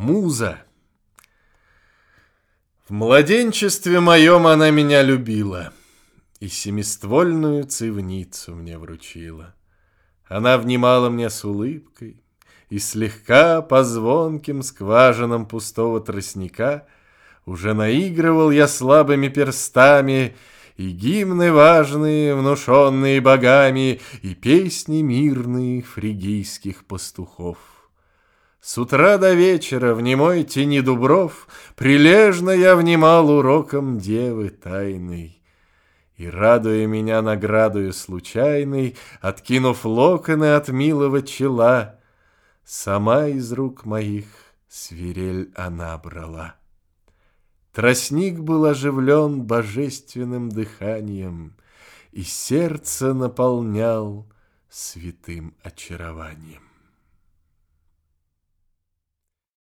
Муза. В младенчестве моем она меня любила И семиствольную цивницу мне вручила. Она внимала мне с улыбкой, И слегка по звонким скважинам пустого тростника Уже наигрывал я слабыми перстами И гимны важные, внушенные богами, И песни мирные фригийских пастухов. С утра до вечера в немой тени дубров Прилежно я внимал урокам девы тайной. И, радуя меня наградою случайной, Откинув локоны от милого чела, Сама из рук моих свирель она брала. Тростник был оживлен божественным дыханием И сердце наполнял святым очарованием.